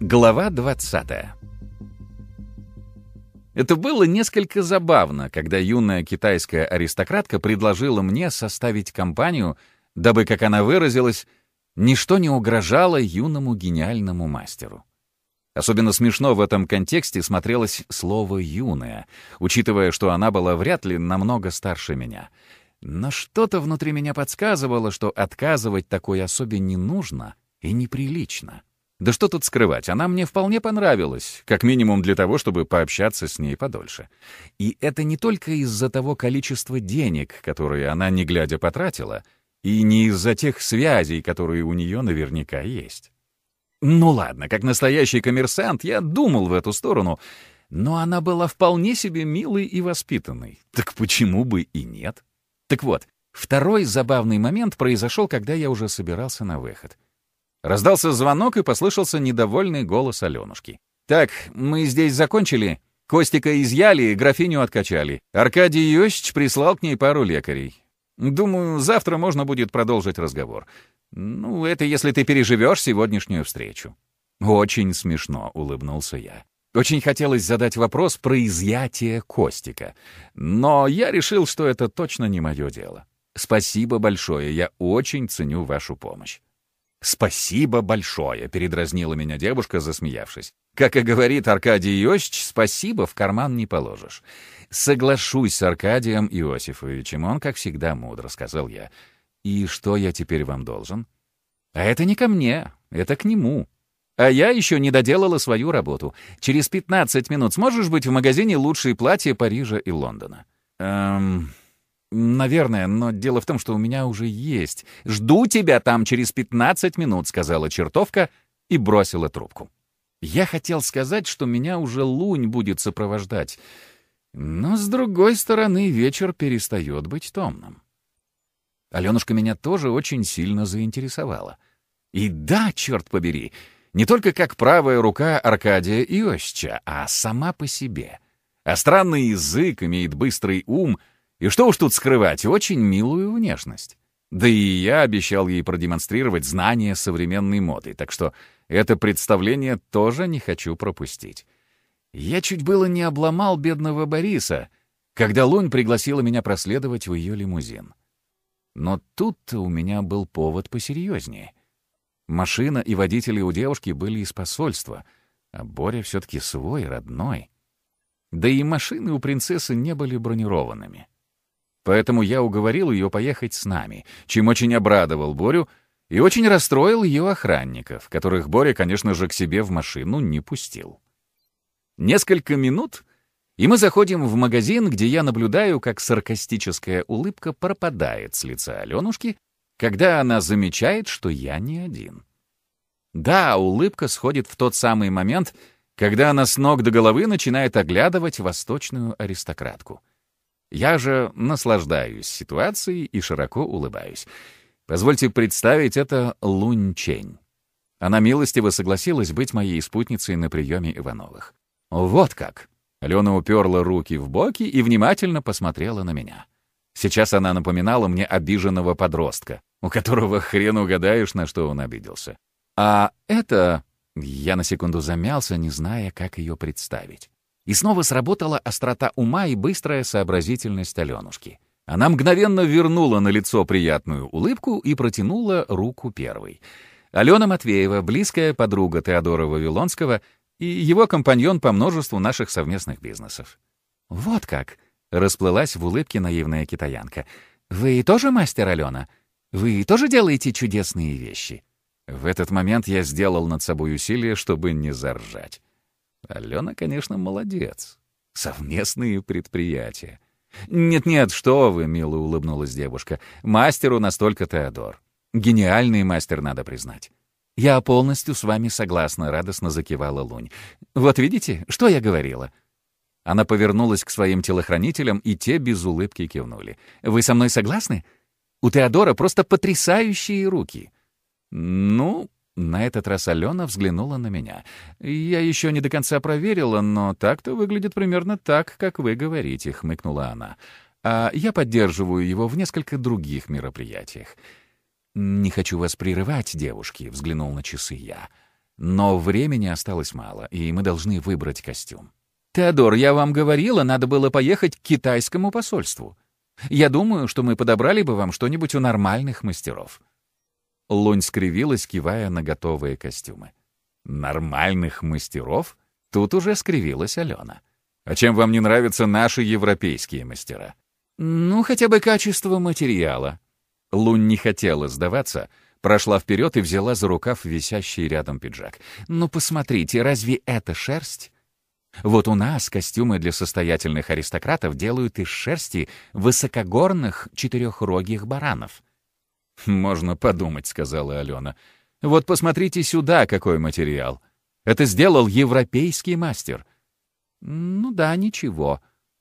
Глава 20 Это было несколько забавно, когда юная китайская аристократка предложила мне составить компанию, дабы, как она выразилась, ничто не угрожало юному гениальному мастеру. Особенно смешно в этом контексте смотрелось слово «юная», учитывая, что она была вряд ли намного старше меня. Но что-то внутри меня подсказывало, что отказывать такой особе не нужно и неприлично. Да что тут скрывать, она мне вполне понравилась, как минимум для того, чтобы пообщаться с ней подольше. И это не только из-за того количества денег, которые она не глядя потратила, и не из-за тех связей, которые у нее наверняка есть. Ну ладно, как настоящий коммерсант я думал в эту сторону, но она была вполне себе милой и воспитанной. Так почему бы и нет? Так вот, второй забавный момент произошел, когда я уже собирался на выход — Раздался звонок, и послышался недовольный голос Аленушки. «Так, мы здесь закончили. Костика изъяли, графиню откачали. Аркадий Йосич прислал к ней пару лекарей. Думаю, завтра можно будет продолжить разговор. Ну, это если ты переживешь сегодняшнюю встречу». «Очень смешно», — улыбнулся я. Очень хотелось задать вопрос про изъятие Костика, но я решил, что это точно не мое дело. Спасибо большое, я очень ценю вашу помощь. «Спасибо большое», — передразнила меня девушка, засмеявшись. «Как и говорит Аркадий Иосич, спасибо в карман не положишь». «Соглашусь с Аркадием Иосифовичем, он, как всегда, мудро», — сказал я. «И что я теперь вам должен?» «А это не ко мне, это к нему. А я еще не доделала свою работу. Через 15 минут сможешь быть в магазине лучшие платья Парижа и Лондона?» «Эм...» «Наверное, но дело в том, что у меня уже есть. Жду тебя там через 15 минут», — сказала чертовка и бросила трубку. Я хотел сказать, что меня уже лунь будет сопровождать. Но, с другой стороны, вечер перестает быть томным. Аленушка меня тоже очень сильно заинтересовала. И да, черт побери, не только как правая рука Аркадия Иосича, а сама по себе. А странный язык имеет быстрый ум — и что уж тут скрывать, очень милую внешность. Да и я обещал ей продемонстрировать знания современной моды, так что это представление тоже не хочу пропустить. Я чуть было не обломал бедного Бориса, когда Лунь пригласила меня проследовать в ее лимузин. Но тут у меня был повод посерьезнее. Машина и водители у девушки были из посольства, а Боря все-таки свой, родной. Да и машины у принцессы не были бронированными. Поэтому я уговорил ее поехать с нами, чем очень обрадовал Борю и очень расстроил ее охранников, которых Боря, конечно же, к себе в машину не пустил. Несколько минут, и мы заходим в магазин, где я наблюдаю, как саркастическая улыбка пропадает с лица Аленушки, когда она замечает, что я не один. Да, улыбка сходит в тот самый момент, когда она с ног до головы начинает оглядывать восточную аристократку — я же наслаждаюсь ситуацией и широко улыбаюсь. Позвольте представить, это Лунь Чень. Она милостиво согласилась быть моей спутницей на приеме Ивановых. Вот как! Алена уперла руки в боки и внимательно посмотрела на меня. Сейчас она напоминала мне обиженного подростка, у которого хрен угадаешь, на что он обиделся. А это... Я на секунду замялся, не зная, как ее представить. И снова сработала острота ума и быстрая сообразительность Аленушки. Она мгновенно вернула на лицо приятную улыбку и протянула руку первой. Алена Матвеева, близкая подруга Теодора Вавилонского и его компаньон по множеству наших совместных бизнесов. «Вот как!» — расплылась в улыбке наивная китаянка. «Вы тоже мастер, Алена? Вы тоже делаете чудесные вещи?» В этот момент я сделал над собой усилие, чтобы не заржать. Алена, конечно, молодец. Совместные предприятия. «Нет-нет, что вы», — мило улыбнулась девушка. «Мастеру настолько Теодор. Гениальный мастер, надо признать». «Я полностью с вами согласна», — радостно закивала Лунь. «Вот видите, что я говорила?» Она повернулась к своим телохранителям, и те без улыбки кивнули. «Вы со мной согласны? У Теодора просто потрясающие руки». «Ну, на этот раз Алена взглянула на меня. «Я еще не до конца проверила, но так-то выглядит примерно так, как вы говорите», — хмыкнула она. «А я поддерживаю его в несколько других мероприятиях». «Не хочу вас прерывать, девушки», — взглянул на часы я. Но времени осталось мало, и мы должны выбрать костюм. «Теодор, я вам говорила, надо было поехать к китайскому посольству. Я думаю, что мы подобрали бы вам что-нибудь у нормальных мастеров». Лунь скривилась, кивая на готовые костюмы. «Нормальных мастеров?» Тут уже скривилась Алена. «А чем вам не нравятся наши европейские мастера?» «Ну, хотя бы качество материала». Лунь не хотела сдаваться, прошла вперед и взяла за рукав висящий рядом пиджак. «Ну, посмотрите, разве это шерсть?» Вот у нас костюмы для состоятельных аристократов делают из шерсти высокогорных четырехрогих баранов. «Можно подумать», — сказала Алена. «Вот посмотрите сюда, какой материал. Это сделал европейский мастер». «Ну да, ничего».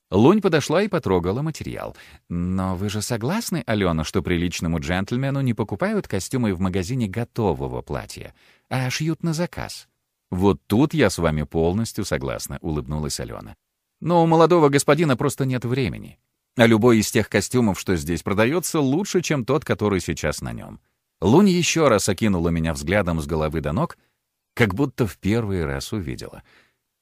Лунь подошла и потрогала материал. «Но вы же согласны, Алена, что приличному джентльмену не покупают костюмы в магазине готового платья, а шьют на заказ?» «Вот тут я с вами полностью согласна», — улыбнулась Алена. «Но у молодого господина просто нет времени. А любой из тех костюмов, что здесь продается, лучше, чем тот, который сейчас на нем». Лунь еще раз окинула меня взглядом с головы до ног, как будто в первый раз увидела.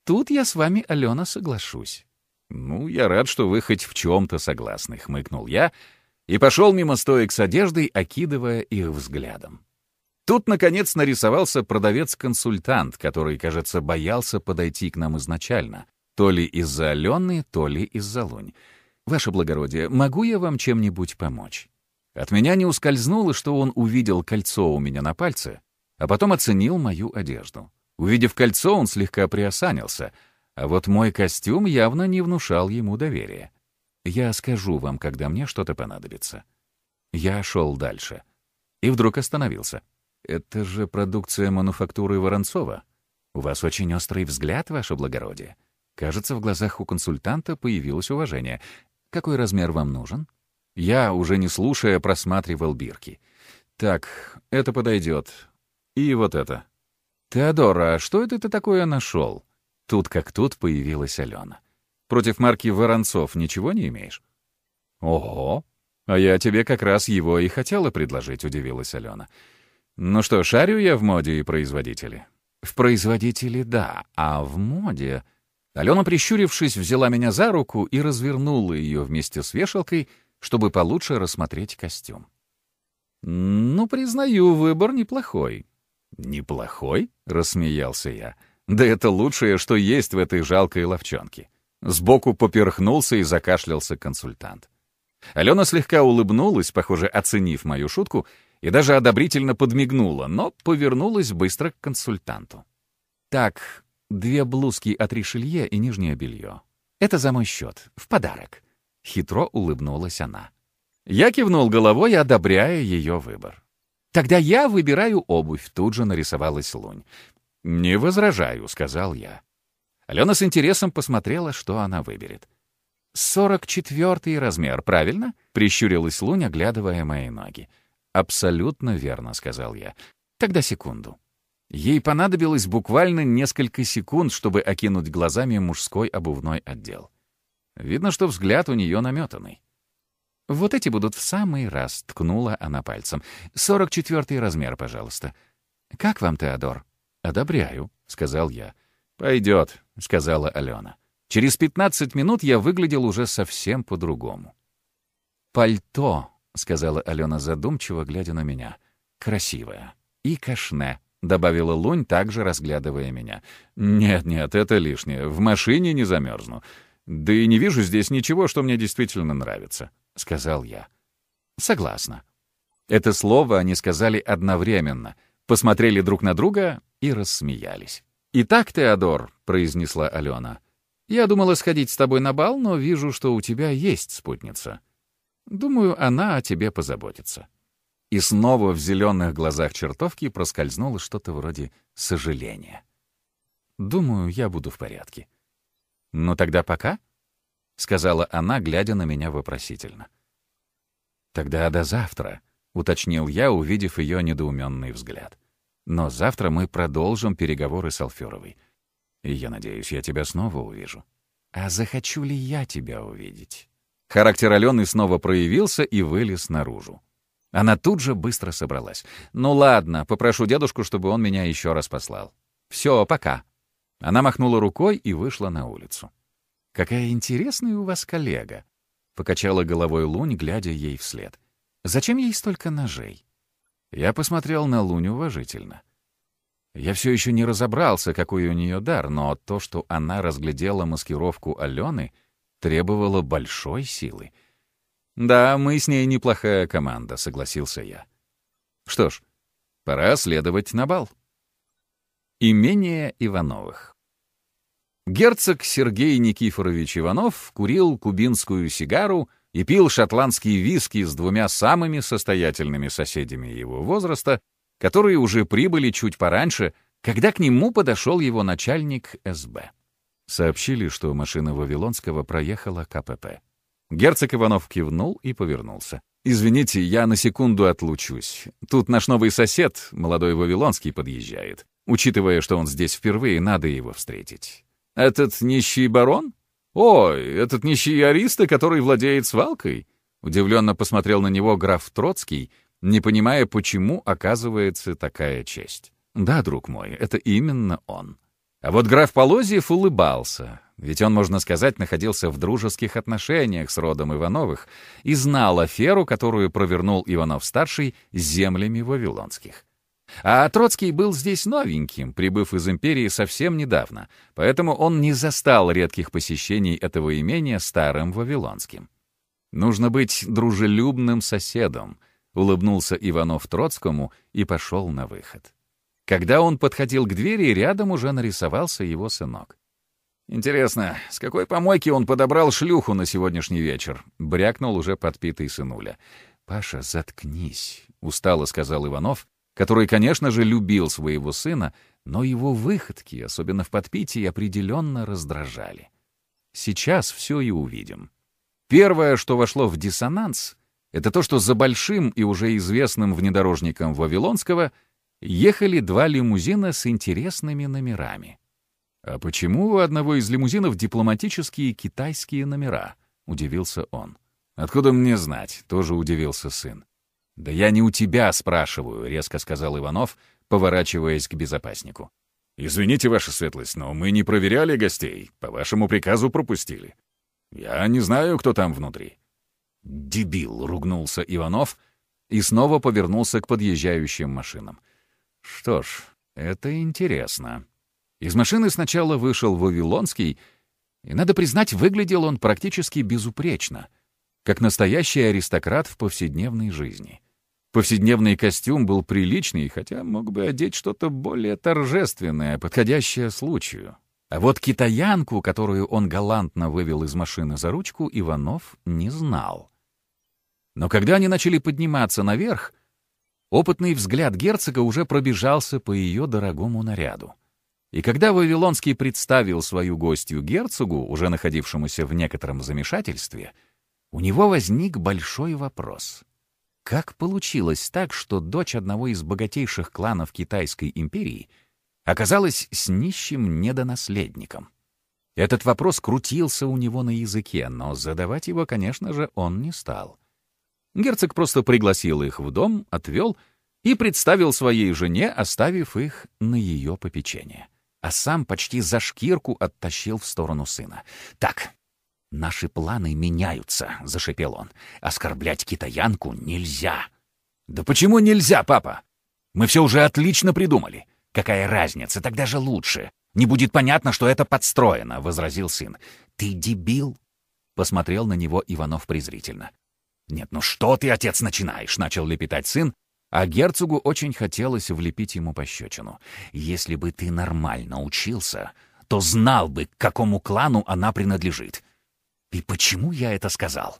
«Тут я с вами, Алена, соглашусь». «Ну, я рад, что вы хоть в чем-то согласны», — хмыкнул я и пошел мимо стоек с одеждой, окидывая их взглядом. Тут, наконец, нарисовался продавец-консультант, который, кажется, боялся подойти к нам изначально. То ли из-за Алены, то ли из-за Лунь. «Ваше благородие, могу я вам чем-нибудь помочь?» От меня не ускользнуло, что он увидел кольцо у меня на пальце, а потом оценил мою одежду. Увидев кольцо, он слегка приосанился, а вот мой костюм явно не внушал ему доверия. «Я скажу вам, когда мне что-то понадобится». Я шел дальше. И вдруг остановился. «Это же продукция мануфактуры Воронцова. У вас очень острый взгляд, ваше благородие. Кажется, в глазах у консультанта появилось уважение. Какой размер вам нужен?» Я, уже не слушая, просматривал бирки. «Так, это подойдет. И вот это». «Теодора, а что это ты такое нашел?» Тут как тут появилась Алена. «Против марки Воронцов ничего не имеешь?» «Ого! А я тебе как раз его и хотела предложить», — удивилась Алена. Ну что, шарю я в моде и производителе? В производителе — да, а в моде... Алена, прищурившись, взяла меня за руку и развернула ее вместе с вешалкой, чтобы получше рассмотреть костюм. «Ну, признаю, выбор неплохой». «Неплохой?» — рассмеялся я. «Да это лучшее, что есть в этой жалкой ловчонке». Сбоку поперхнулся и закашлялся консультант. Алена слегка улыбнулась, похоже, оценив мою шутку, и даже одобрительно подмигнула, но повернулась быстро к консультанту. «Так, две блузки от Ришелье и нижнее белье. Это за мой счет, в подарок». Хитро улыбнулась она. Я кивнул головой, одобряя ее выбор. «Тогда я выбираю обувь», — тут же нарисовалась Лунь. «Не возражаю», — сказал я. Алена с интересом посмотрела, что она выберет. «Сорок четвертый размер, правильно?» — прищурилась Лунь, оглядывая мои ноги. «Абсолютно верно», — сказал я. «Тогда секунду». Ей понадобилось буквально несколько секунд, чтобы окинуть глазами мужской обувной отдел. Видно, что взгляд у нее наметанный. «Вот эти будут в самый раз», — ткнула она пальцем. «Сорок четвертый размер, пожалуйста». «Как вам, Теодор?» «Одобряю», — сказал я. «Пойдет», — сказала Алена. Через пятнадцать минут я выглядел уже совсем по-другому. «Пальто», — сказала Алена задумчиво, глядя на меня. «Красивая. И кашне», — добавила Лунь, также разглядывая меня. «Нет-нет, это лишнее. В машине не замерзну. Да и не вижу здесь ничего, что мне действительно нравится», — сказал я. «Согласна». Это слово они сказали одновременно, посмотрели друг на друга и рассмеялись. «Итак, Теодор», — произнесла Алена, — «я думала сходить с тобой на бал, но вижу, что у тебя есть спутница». Думаю, она о тебе позаботится». И снова в зеленых глазах чертовки проскользнуло что-то вроде сожаления. «Думаю, я буду в порядке». «Ну тогда пока?» — сказала она, глядя на меня вопросительно. «Тогда до завтра», — уточнил я, увидев ее недоуменный взгляд. «Но завтра мы продолжим переговоры с Алферовой. И я надеюсь, я тебя снова увижу. А захочу ли я тебя увидеть?» Характер Алены снова проявился и вылез наружу. Она тут же быстро собралась. «Ну ладно, попрошу дедушку, чтобы он меня еще раз послал». Все, пока». Она махнула рукой и вышла на улицу. «Какая интересная у вас коллега», — покачала головой Лунь, глядя ей вслед. «Зачем ей столько ножей?» Я посмотрел на Лунь уважительно. Я все еще не разобрался, какой у нее дар, но то, что она разглядела маскировку Алены, требовало большой силы. «Да, мы с ней неплохая команда», — согласился я. «Что ж, пора следовать на бал». Имение Ивановых Герцог Сергей Никифорович Иванов курил кубинскую сигару и пил шотландские виски с двумя самыми состоятельными соседями его возраста, которые уже прибыли чуть пораньше, когда к нему подошел его начальник СБ. Сообщили, что машина Вавилонского проехала КПП. Герцог Иванов кивнул и повернулся. «Извините, я на секунду отлучусь. Тут наш новый сосед, молодой Вавилонский, подъезжает. Учитывая, что он здесь впервые, надо его встретить». «Этот нищий барон? Ой, этот нищий ариста, который владеет свалкой?» Удивленно посмотрел на него граф Троцкий, не понимая, почему оказывается такая честь. «Да, друг мой, это именно он». А вот граф Полозьев улыбался, ведь он, можно сказать, находился в дружеских отношениях с родом Ивановых и знал аферу, которую провернул Иванов-старший землями вавилонских. А Троцкий был здесь новеньким, прибыв из империи совсем недавно, поэтому он не застал редких посещений этого имения старым вавилонским. «Нужно быть дружелюбным соседом», — улыбнулся Иванов Троцкому и пошел на выход. Когда он подходил к двери, рядом уже нарисовался его сынок. «Интересно, с какой помойки он подобрал шлюху на сегодняшний вечер?» — брякнул уже подпитый сынуля. «Паша, заткнись», — устало сказал Иванов, который, конечно же, любил своего сына, но его выходки, особенно в подпитии, определенно раздражали. Сейчас все и увидим. Первое, что вошло в диссонанс, это то, что за большим и уже известным внедорожником Вавилонского — ехали два лимузина с интересными номерами. «А почему у одного из лимузинов дипломатические китайские номера?» — удивился он. «Откуда мне знать?» — тоже удивился сын. «Да я не у тебя спрашиваю», — резко сказал Иванов, поворачиваясь к безопаснику. «Извините, ваша светлость, но мы не проверяли гостей. По вашему приказу пропустили. Я не знаю, кто там внутри». «Дебил!» — ругнулся Иванов и снова повернулся к подъезжающим машинам. Что ж, это интересно. Из машины сначала вышел Вавилонский, и, надо признать, выглядел он практически безупречно, как настоящий аристократ в повседневной жизни. Повседневный костюм был приличный, хотя мог бы одеть что-то более торжественное, подходящее случаю. А вот китаянку, которую он галантно вывел из машины за ручку, Иванов не знал. Но когда они начали подниматься наверх, Опытный взгляд герцога уже пробежался по ее дорогому наряду. И когда Вавилонский представил свою гостью герцогу, уже находившемуся в некотором замешательстве, у него возник большой вопрос. Как получилось так, что дочь одного из богатейших кланов Китайской империи оказалась с нищим недонаследником? Этот вопрос крутился у него на языке, но задавать его, конечно же, он не стал. Герцог просто пригласил их в дом, отвел и представил своей жене, оставив их на ее попечение. А сам почти за шкирку оттащил в сторону сына. «Так, наши планы меняются», — зашипел он. «Оскорблять китаянку нельзя». «Да почему нельзя, папа? Мы все уже отлично придумали. Какая разница, тогда же лучше. Не будет понятно, что это подстроено», — возразил сын. «Ты дебил?» — посмотрел на него Иванов презрительно. «Нет, ну что ты, отец, начинаешь?» — начал лепетать сын, а герцогу очень хотелось влепить ему пощечину. «Если бы ты нормально учился, то знал бы, к какому клану она принадлежит. И почему я это сказал?»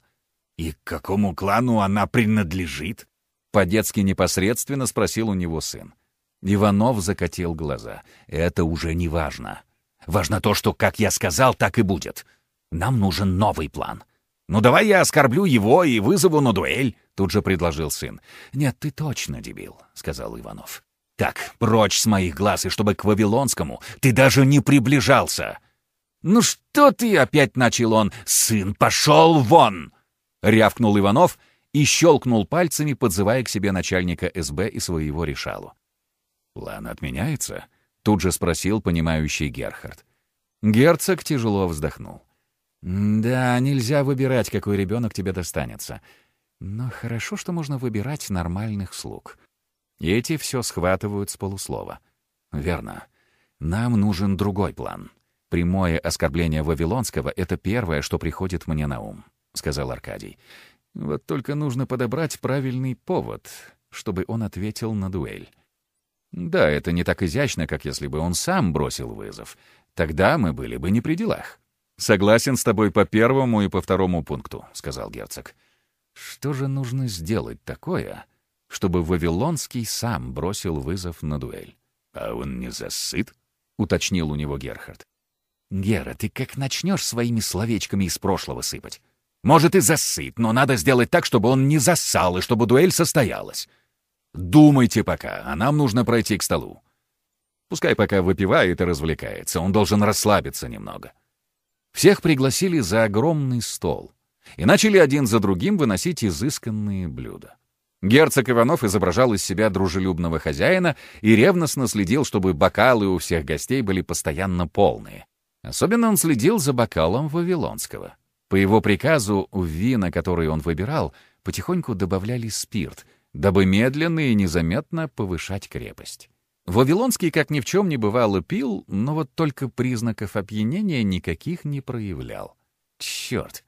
«И к какому клану она принадлежит?» По-детски непосредственно спросил у него сын. Иванов закатил глаза. «Это уже не важно. Важно то, что, как я сказал, так и будет. Нам нужен новый план. «Ну давай я оскорблю его и вызову на дуэль», — тут же предложил сын. «Нет, ты точно дебил», — сказал Иванов. «Так, прочь с моих глаз, и чтобы к Вавилонскому ты даже не приближался». «Ну что ты?» — опять начал он. «Сын, пошел вон!» — рявкнул Иванов и щелкнул пальцами, подзывая к себе начальника СБ и своего решалу. «План отменяется?» Тут же спросил понимающий Герхард. Герцог тяжело вздохнул. «Да, нельзя выбирать, какой ребенок тебе достанется. Но хорошо, что можно выбирать нормальных слуг. Эти все схватывают с полуслова. Верно. Нам нужен другой план. Прямое оскорбление Вавилонского — это первое, что приходит мне на ум», — сказал Аркадий. «Вот только нужно подобрать правильный повод, чтобы он ответил на дуэль. Да, это не так изящно, как если бы он сам бросил вызов. Тогда мы были бы не при делах. «Согласен с тобой по первому и по второму пункту», — сказал герцог. «Что же нужно сделать такое, чтобы Вавилонский сам бросил вызов на дуэль?» «А он не засыт?» — уточнил у него Герхард. «Гера, ты как начнешь своими словечками из прошлого сыпать? Может, и засыт, но надо сделать так, чтобы он не зассал и чтобы дуэль состоялась. Думайте пока, а нам нужно пройти к столу. Пускай пока выпивает и развлекается, он должен расслабиться немного. Всех пригласили за огромный стол и начали один за другим выносить изысканные блюда. Герцог Иванов изображал из себя дружелюбного хозяина и ревностно следил, чтобы бокалы у всех гостей были постоянно полные. Особенно он следил за бокалом Вавилонского. По его приказу в вина, которые он выбирал, потихоньку добавляли спирт — дабы медленно и незаметно повышать крепость. Вавилонский, как ни в чем не бывало, пил, но вот только признаков опьянения никаких не проявлял. Черт!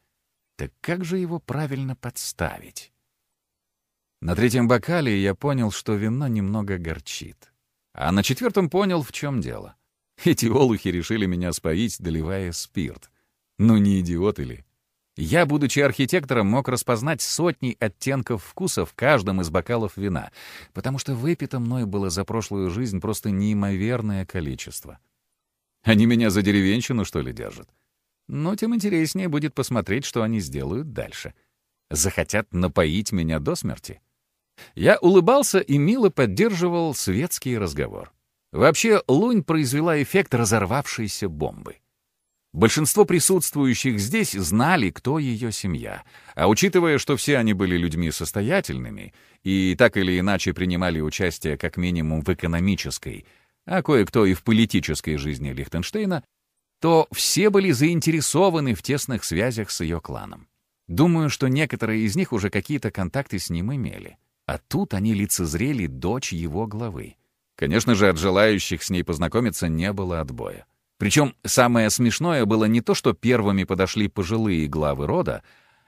Так как же его правильно подставить? На третьем бокале я понял, что вино немного горчит. А на четвертом понял, в чем дело. Эти олухи решили меня споить, доливая спирт. Ну не идиоты ли? Я, будучи архитектором, мог распознать сотни оттенков вкуса в каждом из бокалов вина, потому что выпито мной было за прошлую жизнь просто неимоверное количество. Они меня за деревенщину, что ли, держат? Но тем интереснее будет посмотреть, что они сделают дальше. Захотят напоить меня до смерти? Я улыбался и мило поддерживал светский разговор. Вообще, лунь произвела эффект разорвавшейся бомбы. Большинство присутствующих здесь знали, кто ее семья. А учитывая, что все они были людьми состоятельными и так или иначе принимали участие как минимум в экономической, а кое-кто и в политической жизни Лихтенштейна, то все были заинтересованы в тесных связях с ее кланом. Думаю, что некоторые из них уже какие-то контакты с ним имели. А тут они лицезрели дочь его главы. Конечно же, от желающих с ней познакомиться не было отбоя. Причем самое смешное было не то, что первыми подошли пожилые главы рода,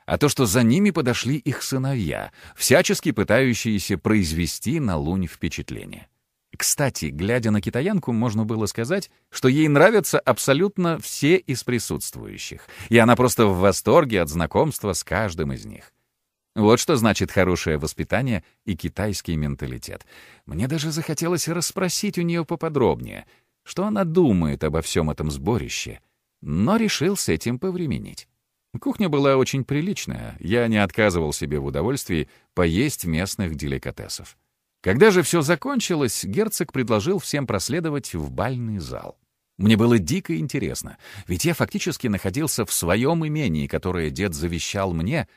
а то, что за ними подошли их сыновья, всячески пытающиеся произвести на Лунь впечатление. Кстати, глядя на китаянку, можно было сказать, что ей нравятся абсолютно все из присутствующих, и она просто в восторге от знакомства с каждым из них. Вот что значит хорошее воспитание и китайский менталитет. Мне даже захотелось расспросить у нее поподробнее — что она думает обо всем этом сборище, но решил с этим повременить. Кухня была очень приличная, я не отказывал себе в удовольствии поесть местных деликатесов. Когда же все закончилось, герцог предложил всем проследовать в бальный зал. Мне было дико интересно, ведь я фактически находился в своем имении, которое дед завещал мне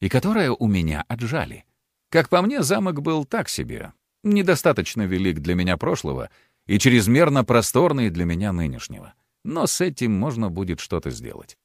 и которое у меня отжали. Как по мне, замок был так себе, недостаточно велик для меня прошлого — и чрезмерно просторный для меня нынешнего. Но с этим можно будет что-то сделать.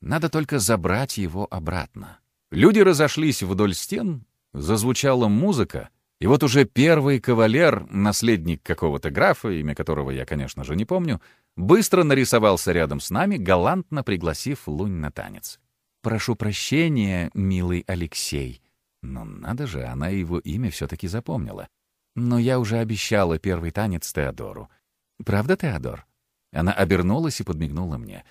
Надо только забрать его обратно. Люди разошлись вдоль стен, зазвучала музыка, и вот уже первый кавалер, наследник какого-то графа, имя которого я, конечно же, не помню, быстро нарисовался рядом с нами, галантно пригласив Лунь на танец. «Прошу прощения, милый Алексей». Но надо же, она его имя все-таки запомнила. Но я уже обещала первый танец Теодору. Правда, Теодор? Она обернулась и подмигнула мне.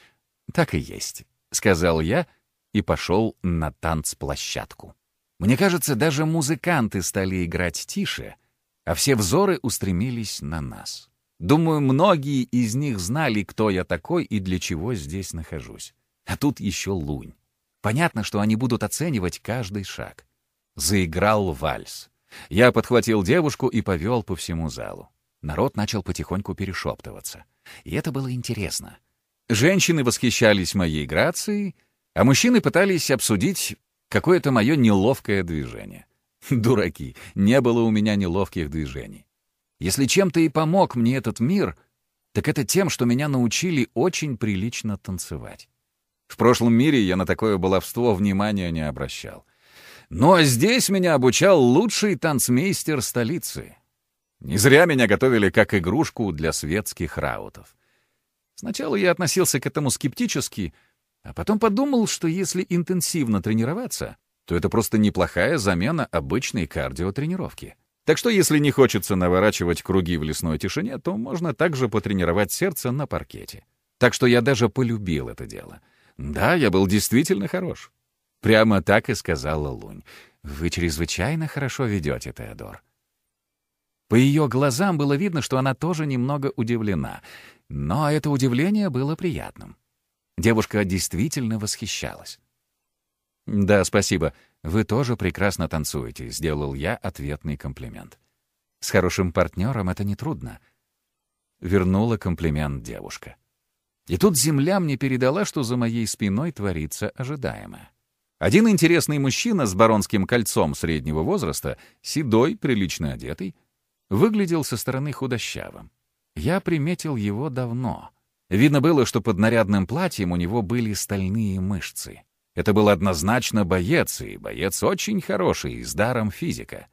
Так и есть, сказал я и пошел на танцплощадку. Мне кажется, даже музыканты стали играть тише, а все взоры устремились на нас. Думаю, многие из них знали, кто я такой и для чего здесь нахожусь. А тут еще лунь. Понятно, что они будут оценивать каждый шаг. Заиграл вальс. Я подхватил девушку и повел по всему залу. Народ начал потихоньку перешептываться. И это было интересно. Женщины восхищались моей грацией, а мужчины пытались обсудить какое-то мое неловкое движение. Дураки, не было у меня неловких движений. Если чем-то и помог мне этот мир, так это тем, что меня научили очень прилично танцевать. В прошлом мире я на такое баловство внимания не обращал. А здесь меня обучал лучший танцмейстер столицы. Не зря меня готовили как игрушку для светских раутов. Сначала я относился к этому скептически, а потом подумал, что если интенсивно тренироваться, то это просто неплохая замена обычной кардиотренировки. Так что если не хочется наворачивать круги в лесной тишине, то можно также потренировать сердце на паркете. Так что я даже полюбил это дело. Да, я был действительно хорош. Прямо так и сказала Лунь. «Вы чрезвычайно хорошо ведете, Теодор». По ее глазам было видно, что она тоже немного удивлена. Но это удивление было приятным. Девушка действительно восхищалась. «Да, спасибо. Вы тоже прекрасно танцуете», — сделал я ответный комплимент. «С хорошим партнером это нетрудно». Вернула комплимент девушка. И тут земля мне передала, что за моей спиной творится ожидаемое. Один интересный мужчина с баронским кольцом среднего возраста, седой, прилично одетый, выглядел со стороны худощавым. Я приметил его давно. Видно было, что под нарядным платьем у него были стальные мышцы. Это был однозначно боец, и боец очень хороший, с даром физика.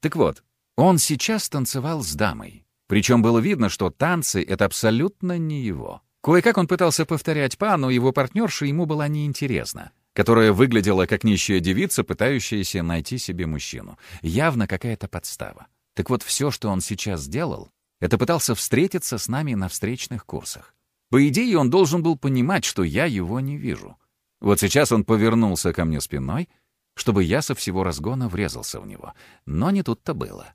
Так вот, он сейчас танцевал с дамой. Причем было видно, что танцы — это абсолютно не его. Кое-как он пытался повторять па, но его партнерша ему была неинтересна, которая выглядела как нищая девица, пытающаяся найти себе мужчину. Явно какая-то подстава. Так вот, все, что он сейчас сделал, это пытался встретиться с нами на встречных курсах. По идее, он должен был понимать, что я его не вижу. Вот сейчас он повернулся ко мне спиной, чтобы я со всего разгона врезался в него. Но не тут-то было.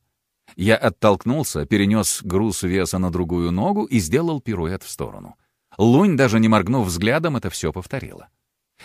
Я оттолкнулся, перенес груз веса на другую ногу и сделал пируэт в сторону. Лунь, даже не моргнув взглядом, это все повторила.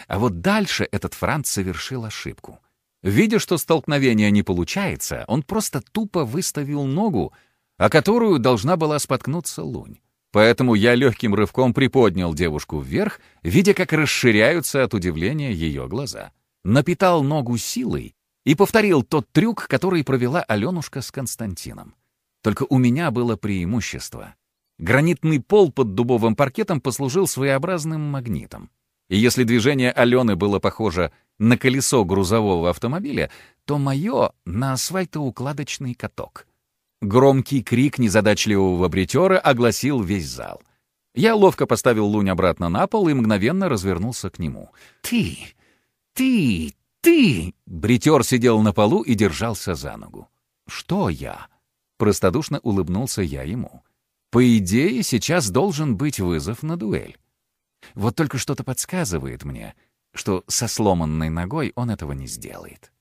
А вот дальше этот Франц совершил ошибку. Видя, что столкновение не получается, он просто тупо выставил ногу, о которую должна была споткнуться лунь. Поэтому я легким рывком приподнял девушку вверх, видя, как расширяются от удивления ее глаза. Напитал ногу силой и повторил тот трюк, который провела Аленушка с Константином. Только у меня было преимущество. Гранитный пол под дубовым паркетом послужил своеобразным магнитом. И если движение Алены было похоже на колесо грузового автомобиля, то мое — на асфальтоукладочный каток. Громкий крик незадачливого бритера огласил весь зал. Я ловко поставил Лунь обратно на пол и мгновенно развернулся к нему. «Ты! Ты! Ты!» Бритер сидел на полу и держался за ногу. «Что я?» Простодушно улыбнулся я ему. «По идее, сейчас должен быть вызов на дуэль. Вот только что-то подсказывает мне, что со сломанной ногой он этого не сделает.